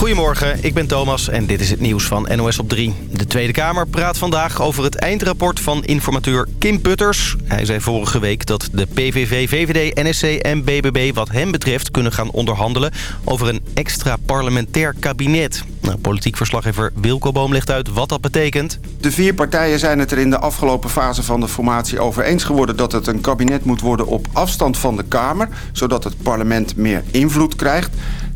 Goedemorgen, ik ben Thomas en dit is het nieuws van NOS op 3. De Tweede Kamer praat vandaag over het eindrapport van informateur Kim Putters. Hij zei vorige week dat de PVV, VVD, NSC en BBB wat hem betreft kunnen gaan onderhandelen over een extra parlementair kabinet. Nou, politiek verslaggever Wilco Boom legt uit wat dat betekent. De vier partijen zijn het er in de afgelopen fase van de formatie over eens geworden dat het een kabinet moet worden op afstand van de Kamer, zodat het parlement meer invloed krijgt.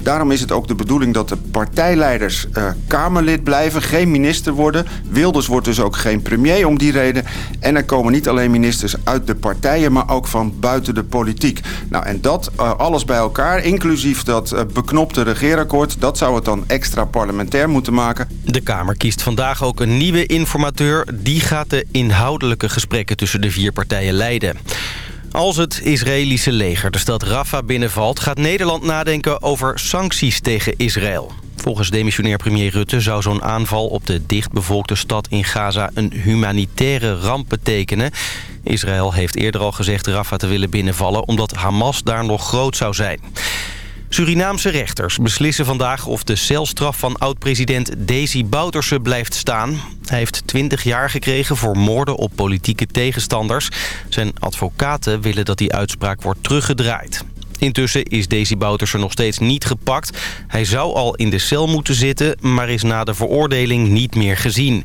Daarom is het ook de bedoeling dat de partijleiders uh, Kamerlid blijven, geen minister worden. Wilders wordt dus ook geen premier om die reden. En er komen niet alleen ministers uit de partijen, maar ook van buiten de politiek. Nou, en dat uh, alles bij elkaar, inclusief dat uh, beknopte regeerakkoord... dat zou het dan extra parlementair moeten maken. De Kamer kiest vandaag ook een nieuwe informateur. Die gaat de inhoudelijke gesprekken tussen de vier partijen leiden. Als het Israëlische leger de stad Rafah binnenvalt... gaat Nederland nadenken over sancties tegen Israël. Volgens demissionair premier Rutte zou zo'n aanval op de dichtbevolkte stad in Gaza... een humanitaire ramp betekenen. Israël heeft eerder al gezegd Rafah te willen binnenvallen... omdat Hamas daar nog groot zou zijn. Surinaamse rechters beslissen vandaag of de celstraf van oud-president Desi Bouterse blijft staan. Hij heeft 20 jaar gekregen voor moorden op politieke tegenstanders. Zijn advocaten willen dat die uitspraak wordt teruggedraaid. Intussen is Desi Bouterse nog steeds niet gepakt. Hij zou al in de cel moeten zitten, maar is na de veroordeling niet meer gezien.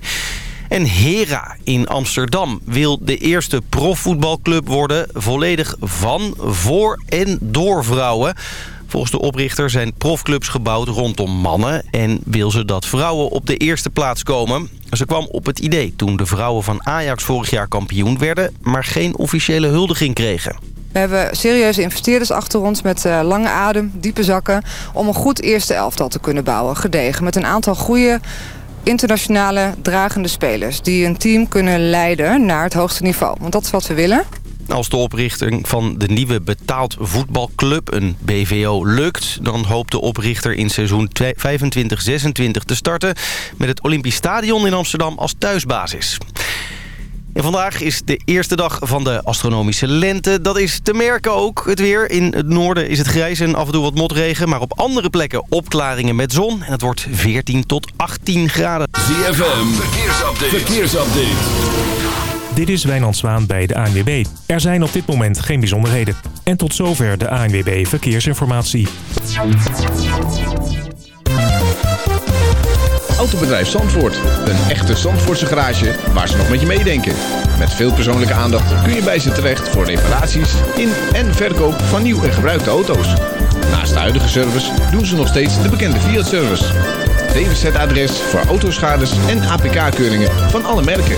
En Hera in Amsterdam wil de eerste profvoetbalclub worden... volledig van, voor en door vrouwen... Volgens de oprichter zijn profclubs gebouwd rondom mannen... en wil ze dat vrouwen op de eerste plaats komen. Ze kwam op het idee toen de vrouwen van Ajax vorig jaar kampioen werden... maar geen officiële huldiging kregen. We hebben serieuze investeerders achter ons met uh, lange adem, diepe zakken... om een goed eerste elftal te kunnen bouwen, gedegen. Met een aantal goede internationale dragende spelers... die een team kunnen leiden naar het hoogste niveau. Want dat is wat we willen. Als de oprichting van de nieuwe betaald voetbalclub, een BVO, lukt... dan hoopt de oprichter in seizoen 25-26 te starten... met het Olympisch Stadion in Amsterdam als thuisbasis. En vandaag is de eerste dag van de astronomische lente. Dat is te merken ook. Het weer in het noorden is het grijs en af en toe wat motregen. Maar op andere plekken opklaringen met zon. En het wordt 14 tot 18 graden. ZFM, verkeersupdate. verkeersupdate. Dit is Wijnand Zwaan bij de ANWB. Er zijn op dit moment geen bijzonderheden. En tot zover de ANWB Verkeersinformatie. Autobedrijf Zandvoort. Een echte Zandvoortse garage waar ze nog met je meedenken. Met veel persoonlijke aandacht kun je bij ze terecht voor reparaties in en verkoop van nieuw en gebruikte auto's. Naast de huidige service doen ze nog steeds de bekende Fiat-service. DWZ-adres voor autoschades en APK-keuringen van alle merken.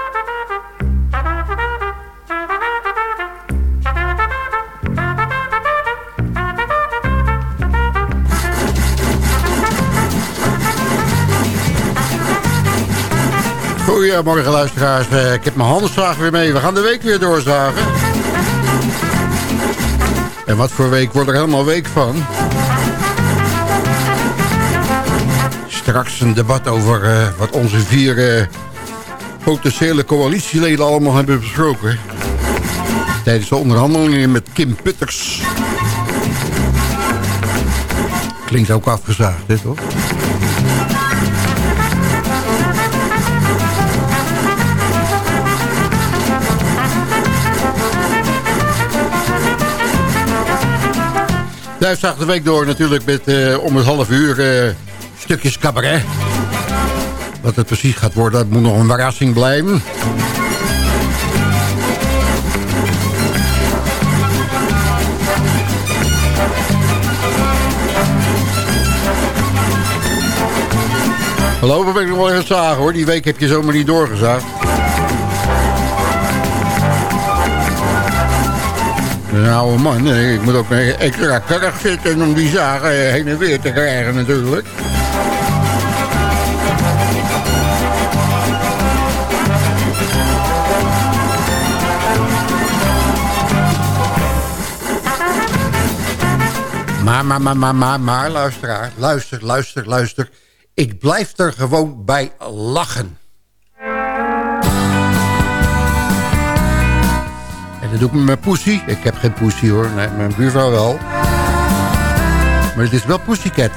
Goedemorgen luisteraars. Eh, ik heb mijn handelsvraag weer mee. We gaan de week weer doorzagen. En wat voor week wordt er helemaal week van? Straks een debat over uh, wat onze vier uh, potentiële coalitieleden allemaal hebben besproken. Tijdens de onderhandelingen met Kim Putters. Klinkt ook afgezaagd, dit hoor. Duitsdag de week door natuurlijk met uh, om het half uur uh, stukjes cabaret. Wat het precies gaat worden, dat moet nog een verrassing blijven. Hallo, ben ik nog wel even zagen hoor. Die week heb je zomaar niet doorgezaagd. Nou man, ik moet ook extra kracht zitten om die zagen eh, heen en weer te krijgen natuurlijk. Maar, maar, maar, maar, maar, maar, luisteraar, luister, luister, luister. Ik blijf er gewoon bij lachen. Dat doe ik met mijn poesie. Ik heb geen poesie hoor. Nee, mijn buurvrouw wel. Maar het is wel Pussycat.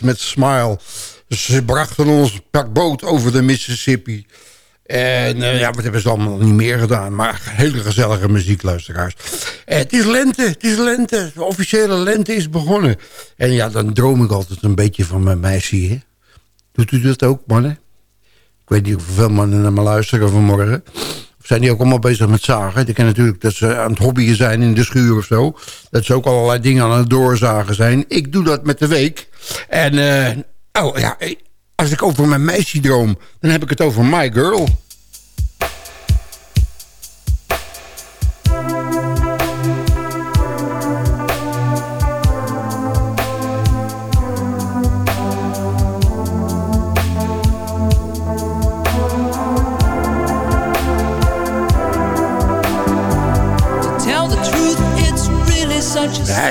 Met Smile. Ze brachten ons per boot over de Mississippi. En uh, ja, wat hebben ze allemaal niet meer gedaan. Maar hele gezellige muziekluisteraars. Uh, het is lente, het is lente. De officiële lente is begonnen. En ja, dan droom ik altijd een beetje van mijn meisje. Hè? Doet u dat ook, mannen? Ik weet niet hoeveel mannen naar me luisteren vanmorgen zijn die ook allemaal bezig met zagen. Die kennen natuurlijk dat ze aan het hobbyen zijn in de schuur of zo. Dat ze ook allerlei dingen aan het doorzagen zijn. Ik doe dat met de week. En uh, oh ja, als ik over mijn meisje droom, dan heb ik het over My Girl.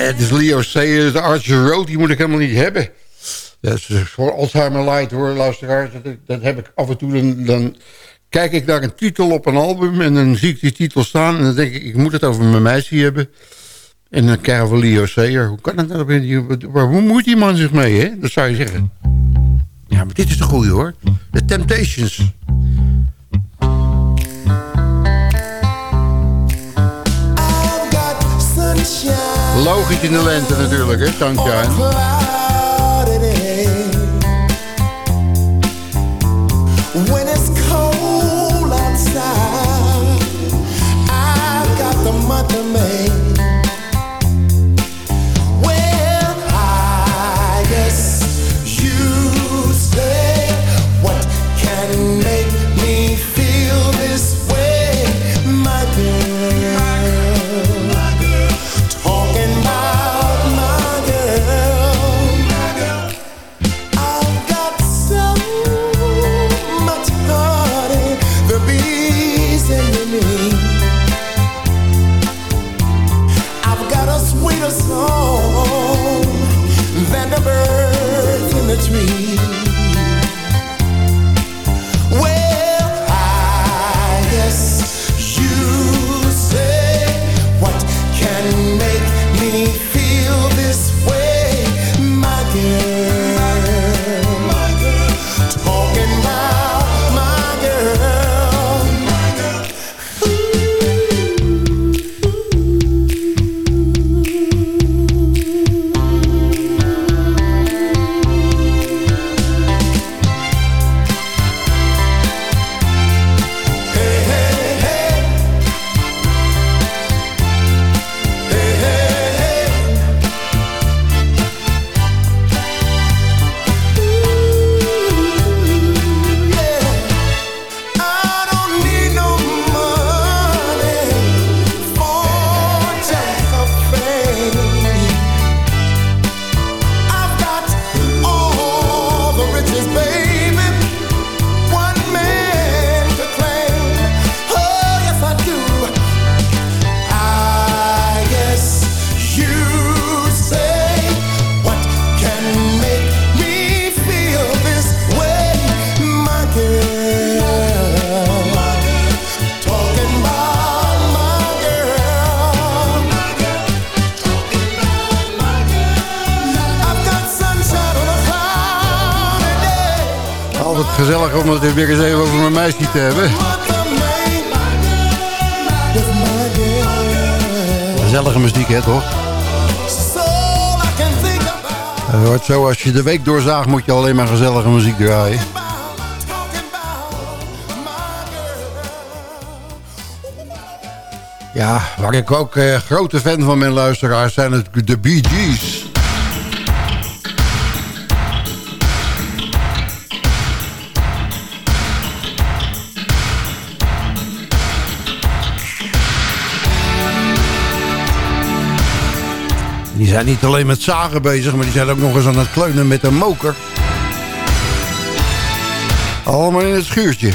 Het is Leo Sayer, de Archer Road, die moet ik helemaal niet hebben. Dat is voor Alzheimer Light hoor, luisteraars. Dat, dat heb ik af en toe. Dan, kijk ik naar een titel op een album en dan zie ik die titel staan... en dan denk ik, ik moet het over mijn meisje hebben. En dan krijgen we Leo Sayer. Hoe kan het nou? Waar moet die man zich mee, hè? Dat zou je zeggen. Ja, maar dit is de goede hoor. The Temptations. Logisch in de lente natuurlijk, hè, Sunshine. Om het weer eens even over mijn meisje te hebben. Gezellige muziek, hè, toch? Het wordt zo, als je de week doorzaagt, moet je alleen maar gezellige muziek draaien. Ja, waar ik ook eh, grote fan van ben, luisteraars, zijn het de Bee Gees. Die zijn niet alleen met zagen bezig, maar die zijn ook nog eens aan het kleunen met een moker. Allemaal in het schuurtje.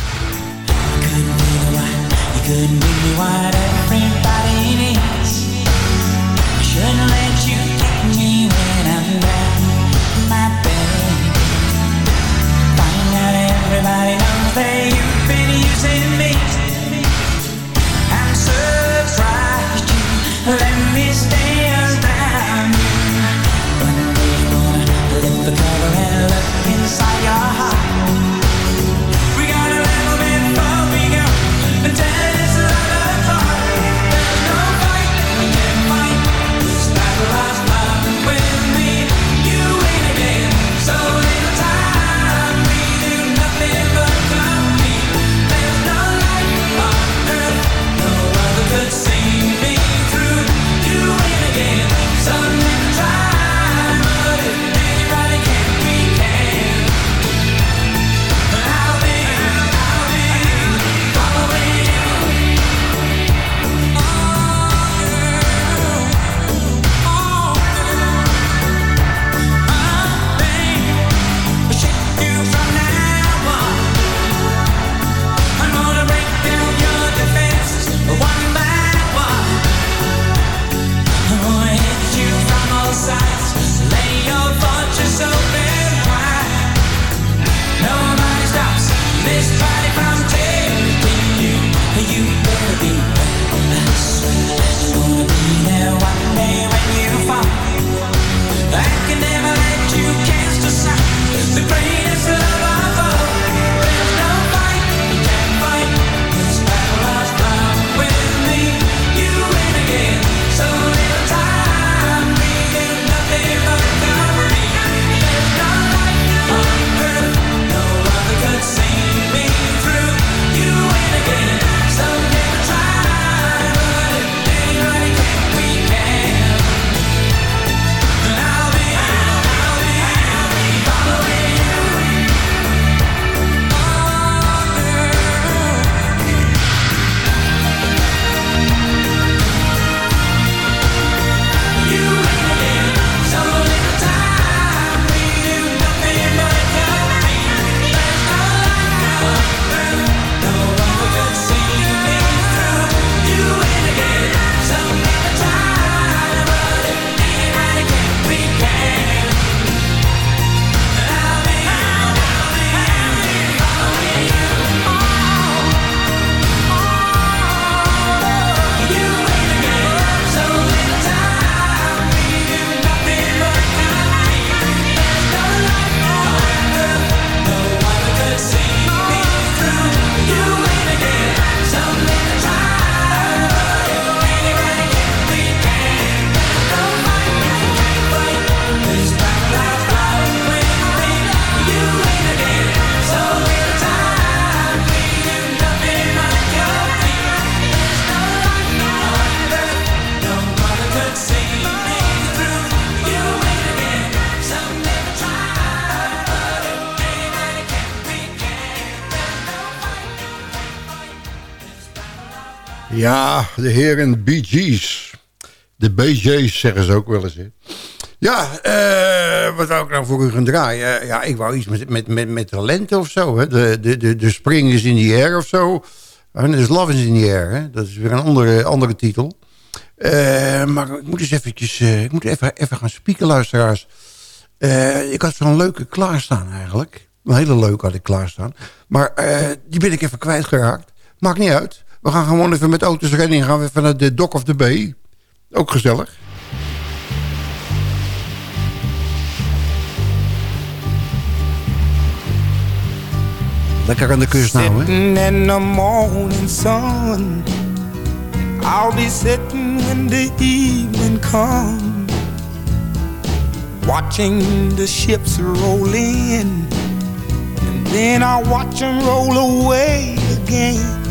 Ja, de heren Gees. De BJ's zeggen ze ook wel eens. Hè. Ja, uh, wat wou ik nou voor u gaan draaien? ja, ik wou iets met, met, met, met of zo. Hè. De, de, de, de Spring is in the Air of zo. En is Love is in the Air. Hè. Dat is weer een andere, andere titel. Uh, maar ik moet eens eventjes, ik moet even, even gaan spieken, luisteraars. ik had zo'n leuke klaarstaan eigenlijk. Een hele leuke had ik klaarstaan. Maar die ben ik even kwijtgeraakt. Maakt niet uit. We gaan gewoon even met auto's rennen. Gaan we even naar de Dock of the Bay. Ook gezellig. Lekker aan de kust nou, hè? Sitting in the morning sun I'll be sitting when the evening comes Watching the ships roll in And then I'll watch them roll away again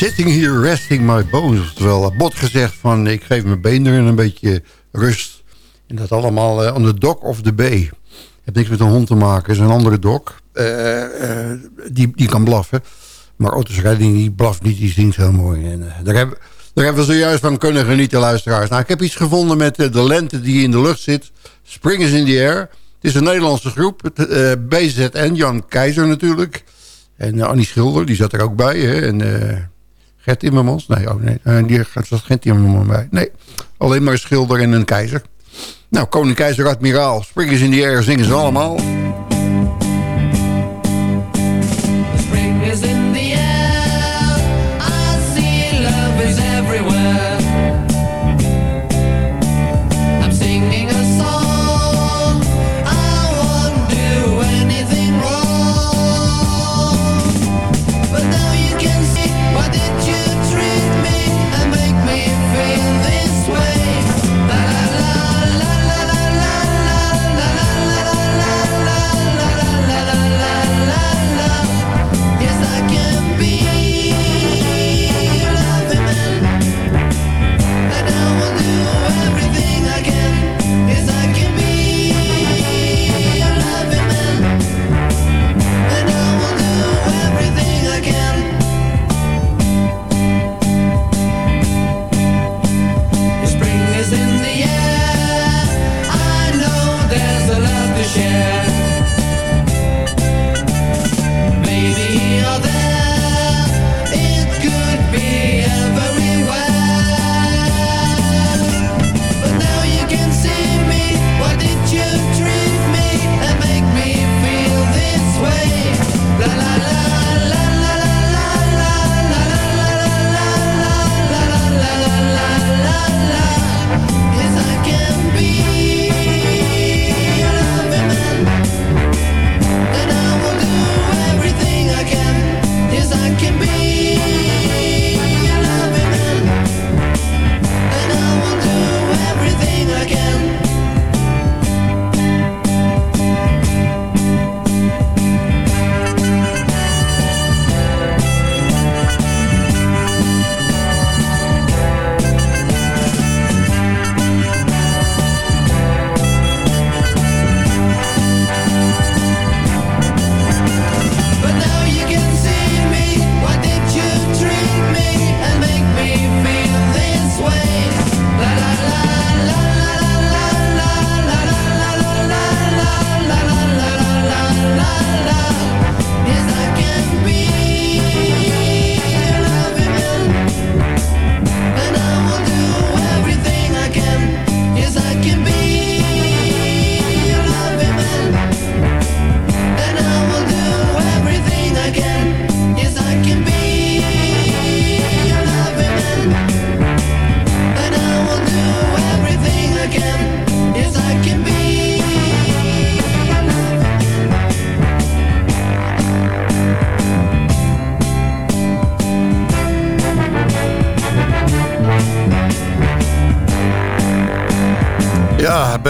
Sitting here resting my bones. Terwijl bot gezegd van ik geef mijn benen een beetje rust. En dat allemaal uh, on the dock of the bay. Het niks met een hond te maken. Het is een andere dok. Uh, uh, die, die kan blaffen. Maar Otis Redding die blaft niet. Die zingt heel mooi. En, daar, hebben, daar hebben we zojuist van kunnen genieten luisteraars. Nou, ik heb iets gevonden met de lente die in de lucht zit. Spring is in the air. Het is een Nederlandse groep. BZN, Jan Keizer natuurlijk. En Annie Schilder, die zat er ook bij. Hè? En Gert Timmermans? Nee, oh nee. Uh, die zat geen Timmermans bij. Nee, alleen maar een schilder en een keizer. Nou, koning, keizer, admiraal. Springers in the air zingen ze allemaal.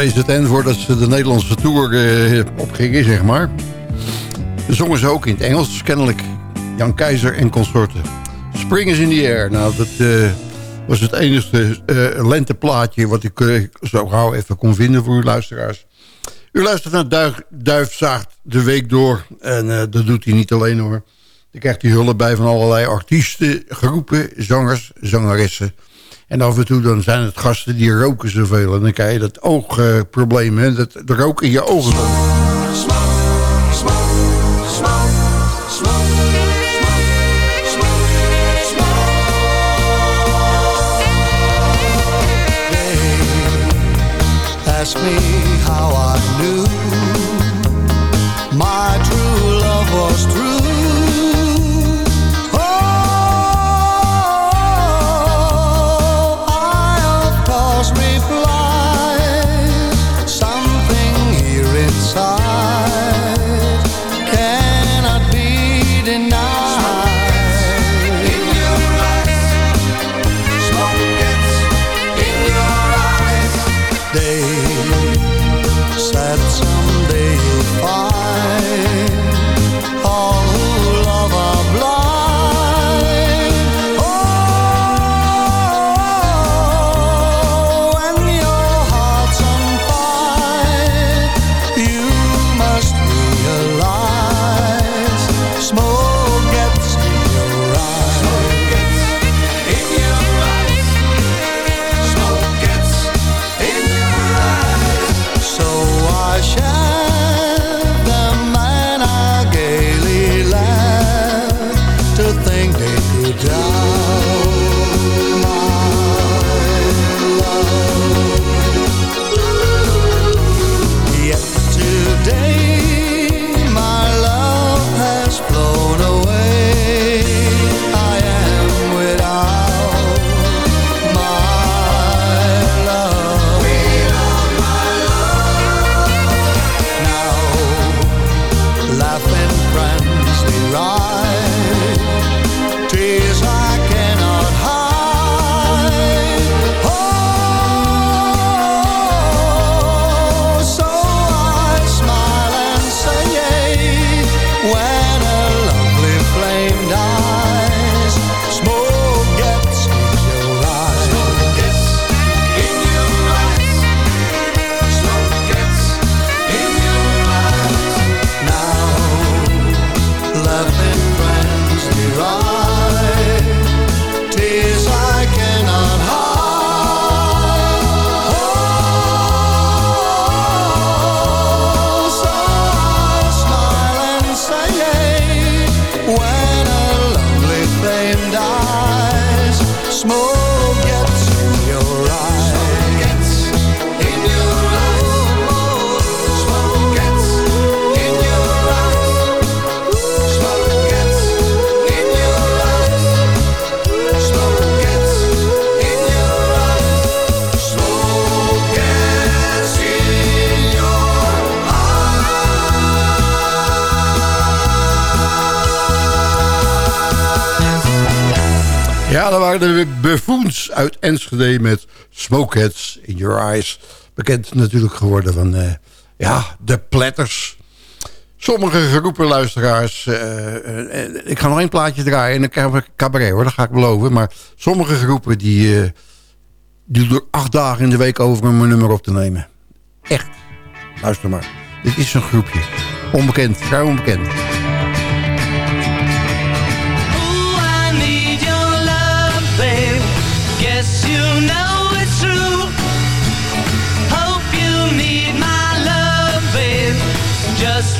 Voordat ze de Nederlandse Tour uh, opgingen, zeg maar. Zongen ze ook in het Engels, kennelijk. Jan Keizer en consorten. Spring is in the air. Nou, dat uh, was het enige uh, lenteplaatje wat ik zo gauw even kon vinden voor uw luisteraars. U luistert naar Duif, de week door. En dat doet hij niet alleen hoor. Dan krijgt hij hulp bij van allerlei artiesten, groepen, zangers, zangeressen... En af en toe dan zijn het gasten die roken zoveel. En dan krijg je dat oogprobleem, uh, dat rook in je ogen. Ask de buffoons uit Enschede met Smokeheads in Your Eyes. Bekend natuurlijk geworden van uh, ja, de platters. Sommige groepen luisteraars... Uh, uh, ik ga nog één plaatje draaien en dan krijgen we cabaret hoor, dat ga ik beloven. Maar sommige groepen die, die doen er acht dagen in de week over om een nummer op te nemen. Echt. Luister maar. Dit is een groepje. Onbekend, vrij onbekend.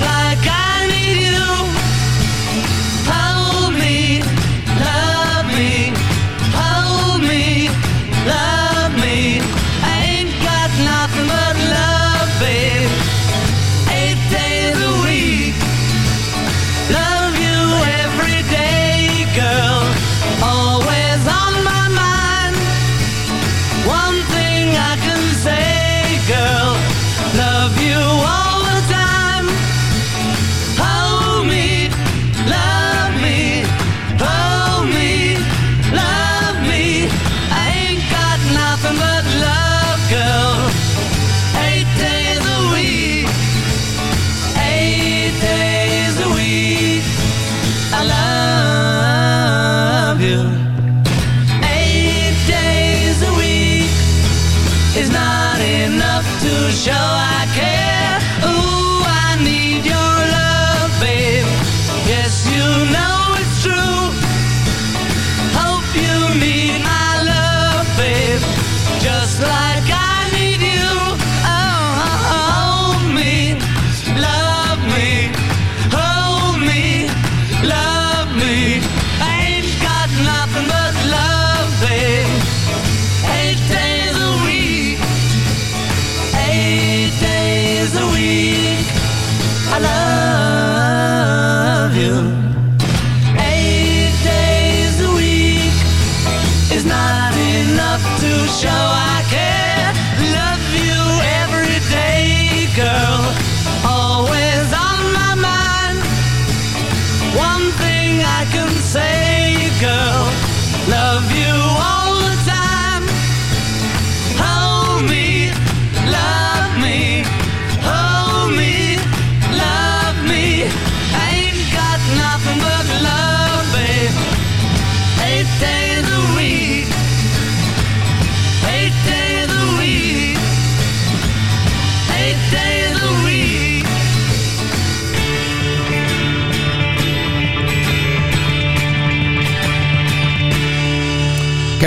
like I need you. Power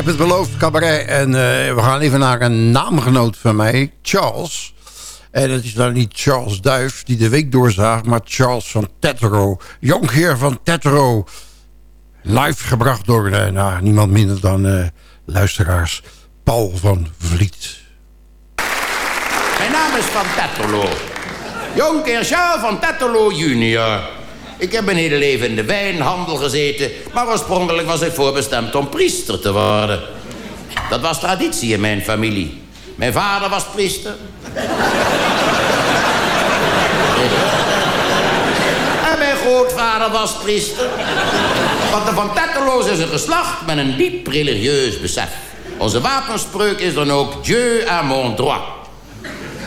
heb het beloofd, cabaret. En eh, we gaan even naar een naamgenoot van mij, Charles. En het is dan niet Charles Duif die de week doorzaagt... maar Charles van Tetero. Jonkheer van Tetero. Live gebracht door eh, nou, niemand minder dan eh, luisteraars Paul van Vliet. Mijn naam is Van Tetterlo. Jonker Charles van Tetterlo junior. Ik heb mijn hele leven in de wijnhandel gezeten... maar oorspronkelijk was ik voorbestemd om priester te worden. Dat was traditie in mijn familie. Mijn vader was priester. en mijn grootvader was priester. Want de Van Tetterloos is een geslacht met een diep religieus besef. Onze wapenspreuk is dan ook Dieu à mon droit.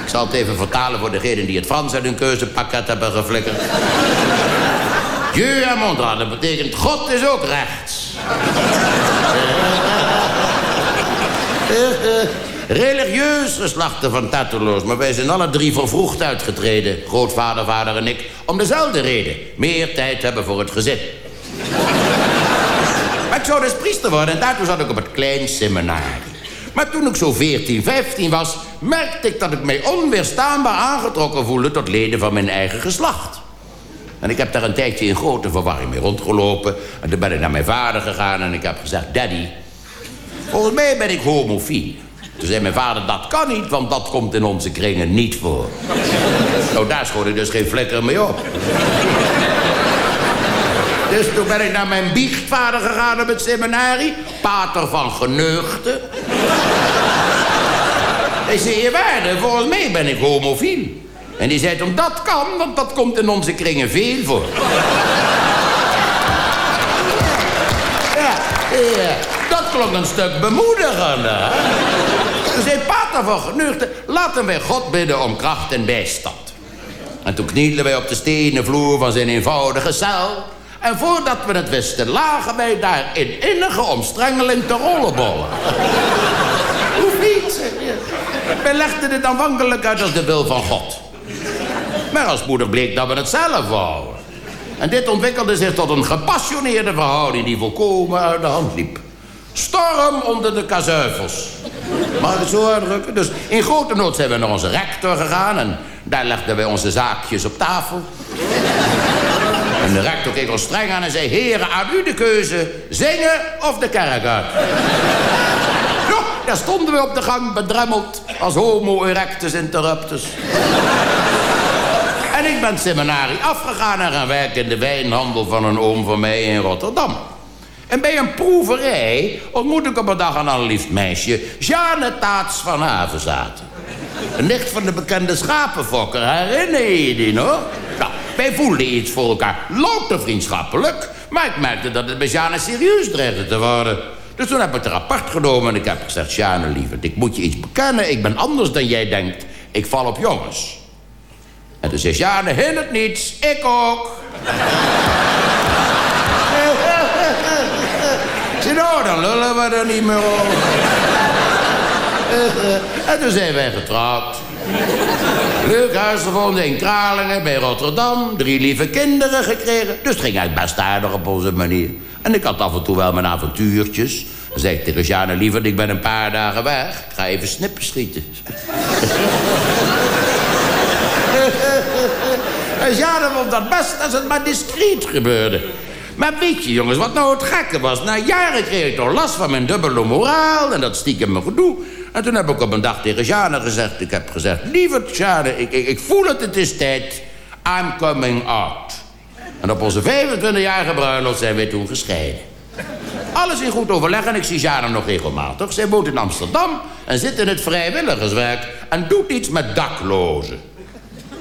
Ik zal het even vertalen voor degenen die het Frans uit hun keuzepakket hebben geflikkerd. Dieu à mon droit, dat betekent God is ook rechts. Religieus geslachten van Tatterloos, maar wij zijn alle drie vervroegd uitgetreden. Grootvader, vader en ik, om dezelfde reden. Meer tijd hebben voor het gezin. maar ik zou dus priester worden en daartoe zat ik op het klein seminarie. Maar toen ik zo 14, 15 was, merkte ik dat ik mij onweerstaanbaar aangetrokken voelde tot leden van mijn eigen geslacht. En ik heb daar een tijdje in grote verwarring mee rondgelopen. En toen ben ik naar mijn vader gegaan en ik heb gezegd... Daddy, volgens mij ben ik homofiel. Toen zei mijn vader, dat kan niet, want dat komt in onze kringen niet voor. nou, daar schoot ik dus geen flikker mee op. Dus toen ben ik naar mijn biechtvader gegaan op het seminarie. Pater van Geneugde. Hij zei, je waarde, volgens mij ben ik homofiel. En die zei toen, dat kan, want dat komt in onze kringen veel voor. ja, ja, dat klonk een stuk bemoedigender. Toen zei Pater van Geneugde, laten wij God bidden om kracht en bijstand. En toen knielden wij op de stenen vloer van zijn eenvoudige cel. En voordat we het wisten, lagen wij daar in innige omstrengeling te rollenbollen. Hoe niet? Wij legden dit aanvankelijk uit als de wil van God. Maar als moeder bleek dat we het zelf wouden. En dit ontwikkelde zich tot een gepassioneerde verhouding die volkomen uit de hand liep. Storm onder de kazuifels. Mag ik het zo uitdrukken? Dus in grote nood zijn we naar onze rector gegaan... en daar legden wij onze zaakjes op tafel. En de rector keek ons streng aan en zei... Heren, aan u de keuze, zingen of de kerk uit. Ja, daar stonden we op de gang bedremmeld... als homo erectus interruptus. Ik ben het seminarie afgegaan en gaan werken in de wijnhandel van een oom van mij in Rotterdam. En bij een proeverij ontmoet ik op een dag een allerliefst meisje... Jeanne Taats van Havenzaten. Een nicht van de bekende schapenfokker, herinner je je die nog? Nou, wij voelden iets voor elkaar, louter vriendschappelijk... maar ik merkte dat het bij Jeanne serieus dreigde te worden. Dus toen heb ik het er apart genomen en ik heb gezegd... Jeanne, lieverd, ik moet je iets bekennen. Ik ben anders dan jij denkt. Ik val op jongens. En toen zei Jeanne, hindert niets, ik ook. Ik zei, nou, dan lullen we er niet meer over. en toen zijn wij getrouwd. Leuk huis gevonden in Kralingen bij Rotterdam. Drie lieve kinderen gekregen. Dus het ging eigenlijk best aardig op onze manier. En ik had af en toe wel mijn avontuurtjes. Dan zei ik tegen Jeanne, liever, ik ben een paar dagen weg. Ik ga even snippen schieten. En vond dat best als het maar discreet gebeurde. Maar weet je, jongens, wat nou het gekke was? Na jaren kreeg ik toch last van mijn dubbele moraal... en dat stiekem gedoe. En toen heb ik op een dag tegen Jeanne gezegd... ik heb gezegd, lieve Jeanne, ik, ik, ik voel het, het is tijd. I'm coming out. En op onze 25-jarige bruiloft zijn wij toen gescheiden. alles in goed overleg en ik zie Jaren nog regelmatig. Zij woont in Amsterdam en zit in het vrijwilligerswerk... en doet iets met daklozen.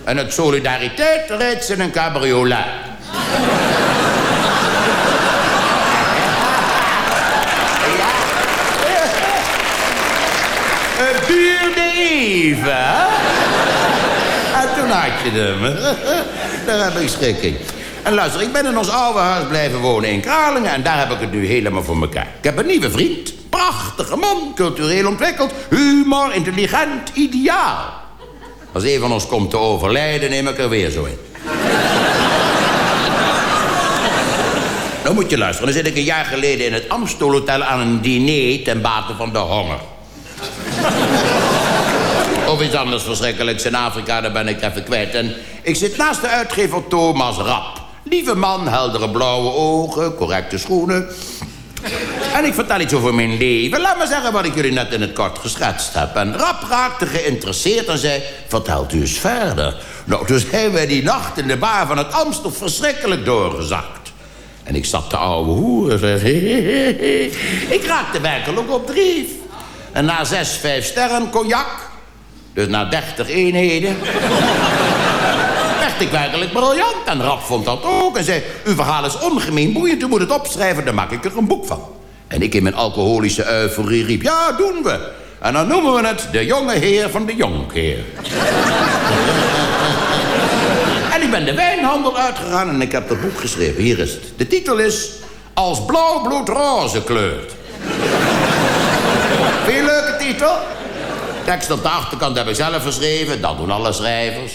En uit solidariteit rijdt ze in een cabriolet. Het duurde even, hè? En toen had je hem. Daar heb ik schrik in. En luister, ik ben in ons oude huis blijven wonen in Kralingen... en daar heb ik het nu helemaal voor elkaar. Ik heb een nieuwe vriend. Prachtige man, cultureel ontwikkeld. Humor, intelligent, ideaal. Als een van ons komt te overlijden, neem ik er weer zo in. Nou moet je luisteren. Dan zit ik een jaar geleden in het Amstel Hotel aan een diner... ten bate van de honger. Of iets anders verschrikkelijks in Afrika, daar ben ik even kwijt. En ik zit naast de uitgever Thomas Rap. Lieve man, heldere blauwe ogen, correcte schoenen. En ik vertel iets over mijn leven. Laat maar zeggen wat ik jullie net in het kort geschetst heb. En Rap raakte geïnteresseerd en zei... Vertelt u eens verder. Nou, toen zijn wij die nacht in de bar van het Amstel verschrikkelijk doorgezakt. En ik zat te ouwe hoeren. zeg. Ik raakte werkelijk op drief. En na zes, vijf sterren cognac... dus na dertig eenheden... werd ik werkelijk briljant. En Rap vond dat ook en zei... uw verhaal is ongemeen boeiend, u moet het opschrijven... dan maak ik er een boek van. En ik in mijn alcoholische euforie riep... ja, doen we. En dan noemen we het de jonge heer van de jonkheer. en ik ben de wijnhandel uitgegaan en ik heb dat boek geschreven. Hier is het. De titel is... Als blauw bloed roze kleurt. Een leuke titel? Tekst op de achterkant heb ik zelf geschreven. Dat doen alle schrijvers.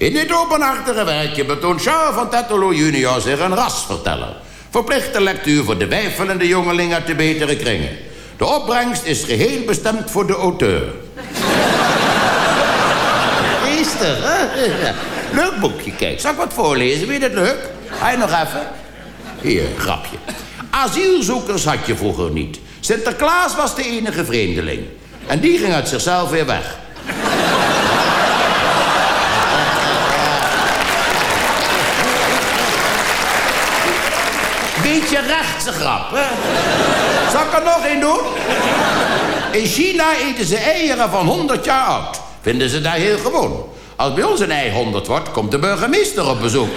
In dit openhartige werkje betoont Charles van Tetelo junior zich een rasverteller. Verplichte lectuur voor de wijfelende jongeling uit de betere kringen. De opbrengst is geheel bestemd voor de auteur. Geestig, hè? Leuk boekje, kijk. Zal ik wat voorlezen? Vind je dat leuk? Ga je nog even? Hier, grapje. Asielzoekers had je vroeger niet. Sinterklaas was de enige vreemdeling. En die ging uit zichzelf weer weg. Beetje rechtse grap, hè? Zal ik er nog één doen? In China eten ze eieren van 100 jaar oud. Vinden ze daar heel gewoon. Als bij ons een ei 100 wordt, komt de burgemeester op bezoek.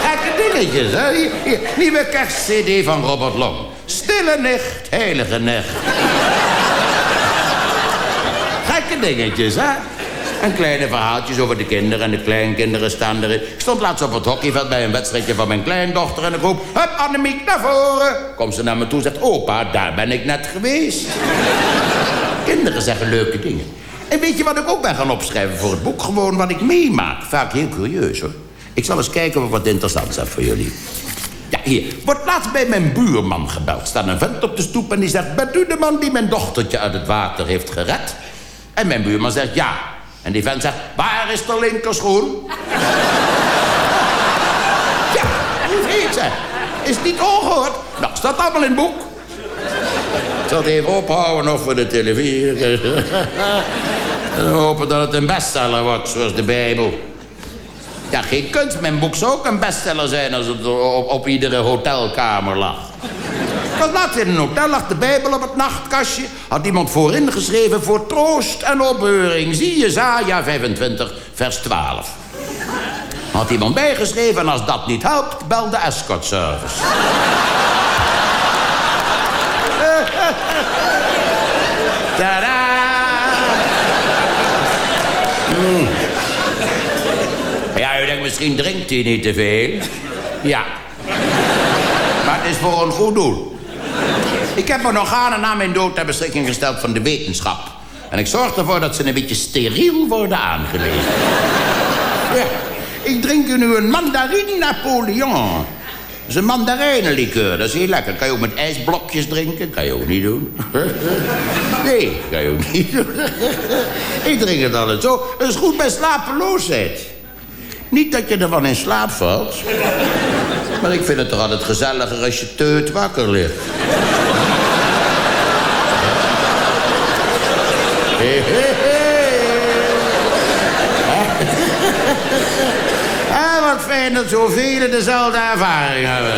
Gekke dingetjes, hè? Nieuwe kerstcd van Robert Long. Stille nicht, heilige nicht. Gekke dingetjes, hè? En kleine verhaaltjes over de kinderen en de kleinkinderen staan erin. Ik stond laatst op het hockeyveld bij een wedstrijdje van mijn kleindochter... en ik roep, hup, Annemiek, naar voren. Komt ze naar me toe en zegt, opa, daar ben ik net geweest. Kinderen zeggen leuke dingen. En weet je wat ik ook ben gaan opschrijven voor het boek? Gewoon wat ik meemaak. Vaak heel curieus, hoor. Ik zal eens kijken of wat interessants heb voor jullie. Ja, hier. Wordt laatst bij mijn buurman gebeld. Staat een vent op de stoep en die zegt... Bent u de man die mijn dochtertje uit het water heeft gered? En mijn buurman zegt ja. En die vent zegt... Waar is de linkerschoen? ja, hoe heet ze? Is niet ongehoord? Nou, staat allemaal in het boek. Ik zal even ophouden nog voor de televisie. en hopen dat het een bestseller wordt, zoals de Bijbel. Ja, geen kunst. Mijn boek zou ook een bestseller zijn als het op, op iedere hotelkamer lag. Ik was laatst in een hotel, lag de Bijbel op het nachtkastje. Had iemand voorin geschreven voor troost en opheuring. Zie je, Zaja 25, vers 12. Had iemand bijgeschreven en als dat niet helpt, bel de escort service. Tadaa! Mm. Ja, u denkt misschien drinkt hij niet te veel. Ja. Maar het is voor een goed doel. Ik heb mijn organen na mijn dood ter beschikking gesteld van de wetenschap. En ik zorg ervoor dat ze een beetje steriel worden aangelegd. Ja. Ik drink nu een mandarine Napoleon. Dat is een mandarijnenlikeur, dat is heel lekker. Kan je ook met ijsblokjes drinken? Kan je ook niet doen. Nee, kan je ook niet doen. Ik drink het altijd zo. Dat is goed bij slapeloosheid. Niet dat je ervan in slaap valt. Maar ik vind het toch altijd gezelliger als je teut wakker ligt. Ja, wat fijn dat zoveel dezelfde ervaring hebben.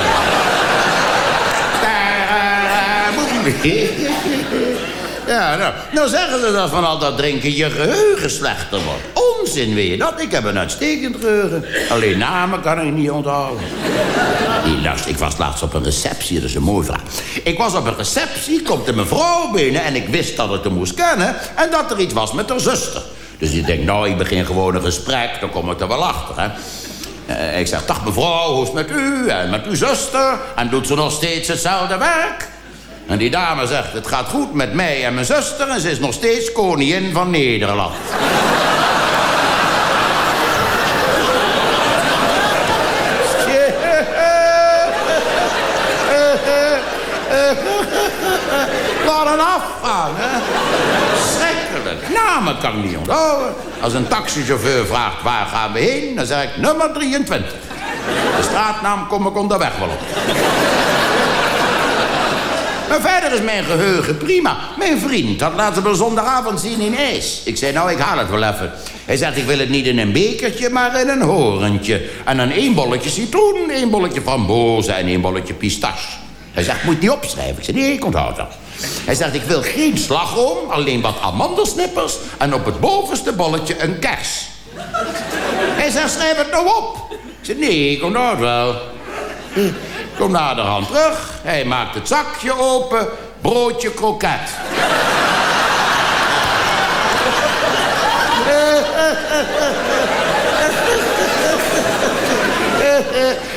Ja, nou, nou zeggen ze dat van al dat drinken je geheugen slechter wordt. Onzin weer dat. Ik heb een uitstekend geheugen. Alleen namen kan ik niet onthouden. Luister, ik was laatst op een receptie, dat is een mooie vraag. Ik was op een receptie, komt een mevrouw binnen... en ik wist dat ik hem moest kennen... en dat er iets was met haar zuster. Dus ik denk, nou, ik begin gewoon een gesprek, dan kom ik er wel achter. Eh, ik zeg, dag mevrouw, hoe is het met u en met uw zuster? En doet ze nog steeds hetzelfde werk? En die dame zegt, het gaat goed met mij en mijn zuster... en ze is nog steeds koningin van Nederland. Wat een Schrikkelijk. Namen kan ik niet onthouden. Als een taxichauffeur vraagt, waar gaan we heen? Dan zeg ik, nummer 23. De straatnaam kom ik onderweg wel op. Maar verder is mijn geheugen prima. Mijn vriend had laten we zondagavond zien in ijs. Ik zei, nou, ik haal het wel even. Hij zegt, ik wil het niet in een bekertje, maar in een horentje. En dan één bolletje citroen, één bolletje framboze en één bolletje pistache. Hij zegt, moet niet opschrijven. Ik zei, nee, ik onthoud dat. Hij zegt, ik wil geen slagroom, alleen wat amandelsnippers... en op het bovenste bolletje een kers. Hij zegt, schrijf het nou op. Ik zei, nee, onthoud het wel. Kom naderhand terug. Hij maakt het zakje open. Broodje kroket.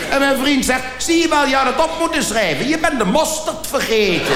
En mijn vriend zegt, zie je wel, je had het op moeten schrijven. Je bent de mosterd vergeten.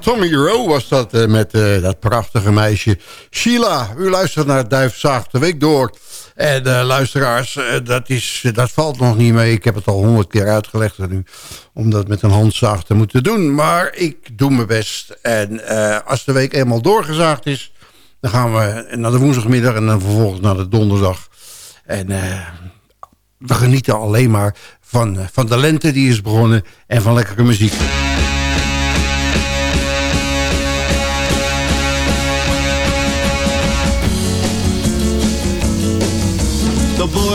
Tommy Rowe was dat eh, met eh, dat prachtige meisje. Sheila, u luistert naar Duifzaag de Week door. En eh, luisteraars, dat, is, dat valt nog niet mee. Ik heb het al honderd keer uitgelegd aan u. Om dat met een handzaag te moeten doen. Maar ik doe mijn best. En als de week eenmaal doorgezaagd is... dan gaan we naar de woensdagmiddag en dan vervolgens naar de donderdag. En we genieten alleen maar van, van de lente die is begonnen... en van lekkere muziek.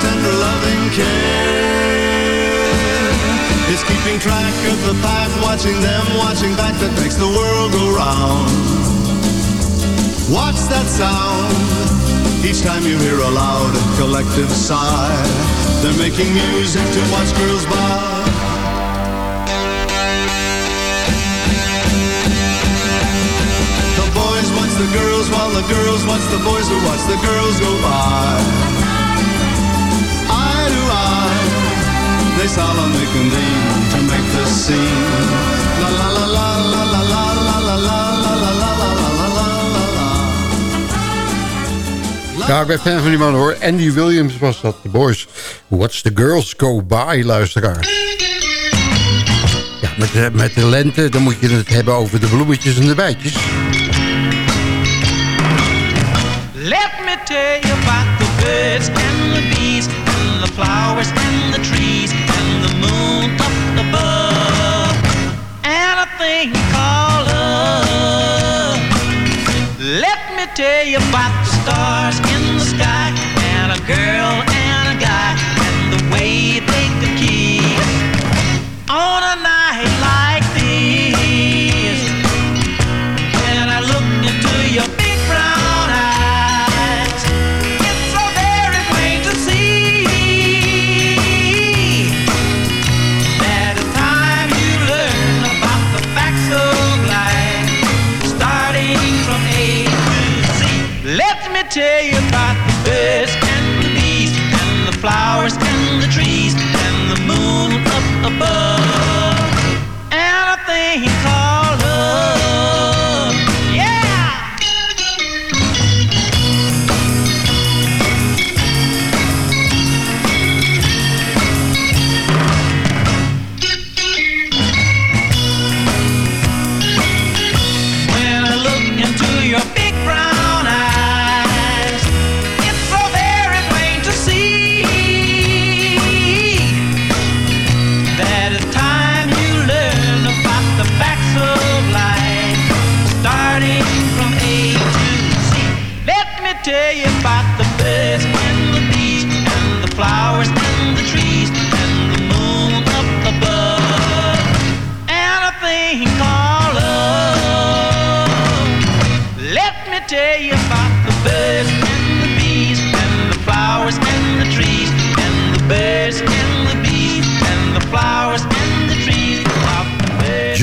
Tender loving care. It's keeping track of the pack, watching them, watching back that makes the world go round. Watch that sound? Each time you hear a loud collective sigh, they're making music to watch girls by. The boys watch the girls while the girls watch the boys who watch the girls go by. They solemnly convene to make the scene. La la la la la la la la la la la la la la la la la la. Ja, ik ben fan van die man hoor. Andy Williams was dat, de boys. Watch the girls go by, luisteraar. Ja, met, de- met de lente, dan moet je het hebben over de bloemetjes en de bijtjes. Let me tell you about the birds and the bees and the flowers and the trees the moon up above and a thing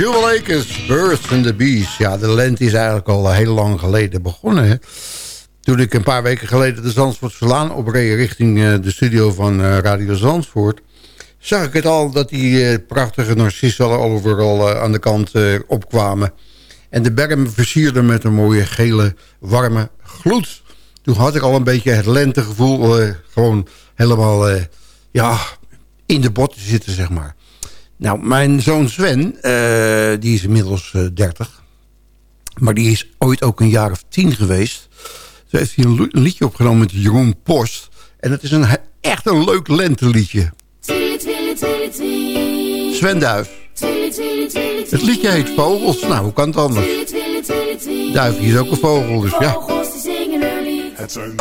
Jewel Akers, Birds and the Bees. Ja, de lente is eigenlijk al heel lang geleden begonnen. Toen ik een paar weken geleden de Zandvoortselaan opreed... richting eh, de studio van eh, Radio Zandvoort... zag ik het al dat die eh, prachtige narcissen al overal aan de kant opkwamen. En de berm versierde met een mooie gele, warme gloed. Toen had ik al een beetje het lentegevoel... gewoon helemaal ja, in de botten zitten, zeg maar. Nou, mijn zoon Sven, eh, die is inmiddels eh, 30. Maar die is ooit ook een jaar of tien geweest. Toen heeft hij een liedje opgenomen met Jeroen Post. En het is een, echt een leuk lenteliedje. Sven Duif. Het liedje heet Vogels. Nou, hoe kan het anders? Duif is ook een vogel, dus ja. Het zijn...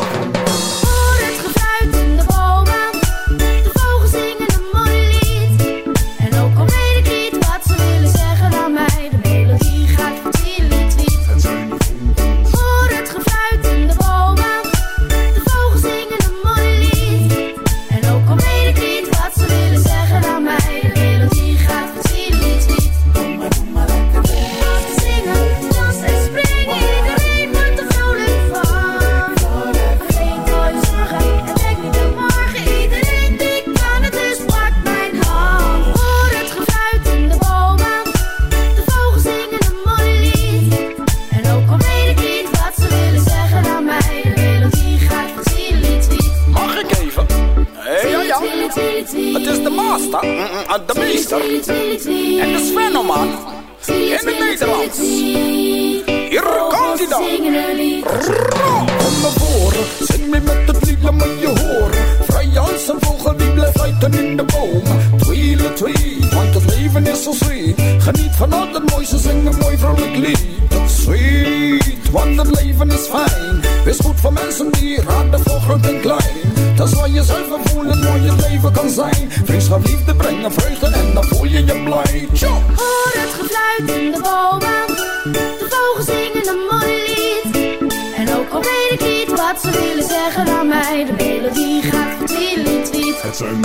En de Sven man. In het Nederlands. Hier komt hij dan. Kom naar voren, zing mee met het lied, laat me je horen. Vrij als vogel die blijft uiten in de boom. Tweele tweet, want het leven is zo sweet. Geniet van al het mooiste, zing een mooi vrolijk lied. Sweet, want het leven is fijn. Wees goed voor mensen die raden voor groot en klein. Dat zal je zelf voelen, mooi het leven kan zijn. Vriendschap, liefde brengen vreugde en dan voel je je blij. Tjo! Hoor het gefluit in de bomen. De vogels zingen een mooi lied. En ook al weet ik niet wat ze willen zeggen aan mij. De melodie gaat van tweet, tweet. Het zijn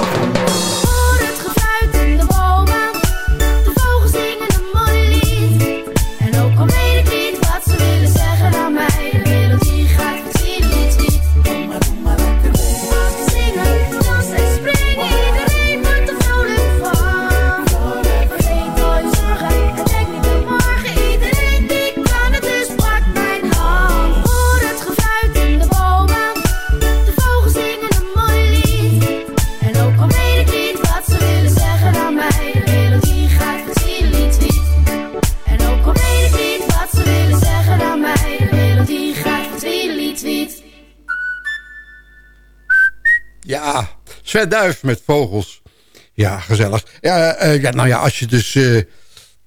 Duif met vogels. Ja, gezellig. Ja, eh, ja, nou ja, als je dus eh,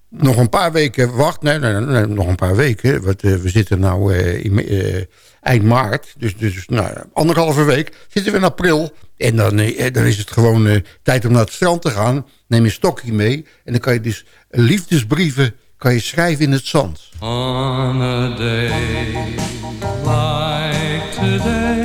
nog een paar weken wacht... Nee, nog een paar weken. Want, eh, we zitten nou in, eind maart. Dus, dus nou, anderhalve week zitten we in april. En dan, dan is het gewoon tijd om naar het strand te gaan. Neem je stokje mee. En dan kan je dus liefdesbrieven kan je schrijven in het zand. On a day like today,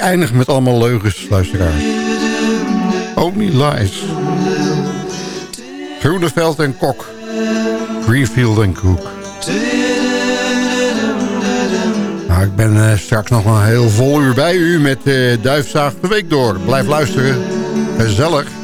eindig met allemaal leugens, luisteraars. Only lies. Groeneveld en Kok. Greenfield en Cook. Nou, ik ben eh, straks nog een heel vol uur bij u met uh, Duifzaag de Week door. Blijf luisteren. Gezellig.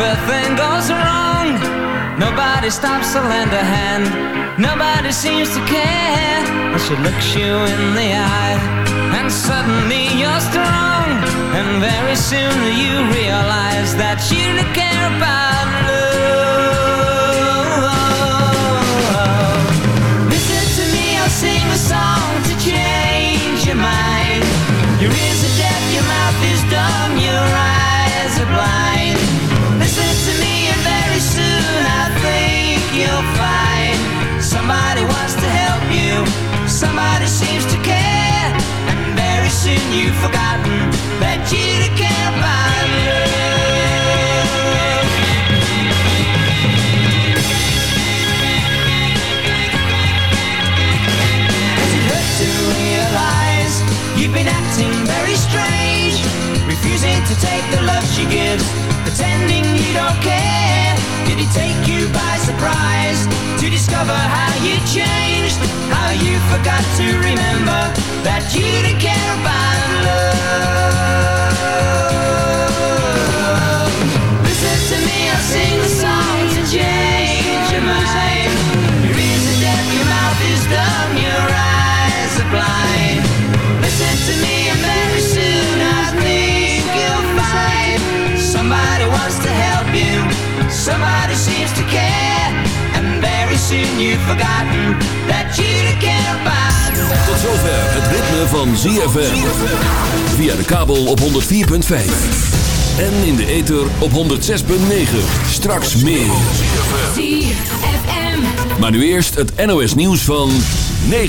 Anything goes wrong, nobody stops to lend a hand. Nobody seems to care when she looks you in the eye. And suddenly you're strong, and very soon you realize that you don't care about love. Listen to me, I'll sing a song to change your mind. Your ears are deaf, your mouth is dumb, your eyes are blind. Somebody wants to help you, somebody seems to care, and very soon you've forgotten that you don't care about love. Does it hurt to realize you've been acting very strange? Refusing to take the love she gives, pretending you don't care. Did he take you by surprise to discover how you changed? How you forgot to remember that you didn't care about love? Listen to me, I'll sing a song to change your mind. Your ears are deaf, your mouth is dumb, your eyes are blind. Listen to me, somebody wants to help you. Somebody seems to care, and very soon you've forgotten that you don't care about. Tot zover het ritme van ZFM. Via de kabel op 104.5. En in de ether op 106.9. Straks meer. Maar nu eerst het NOS nieuws van 9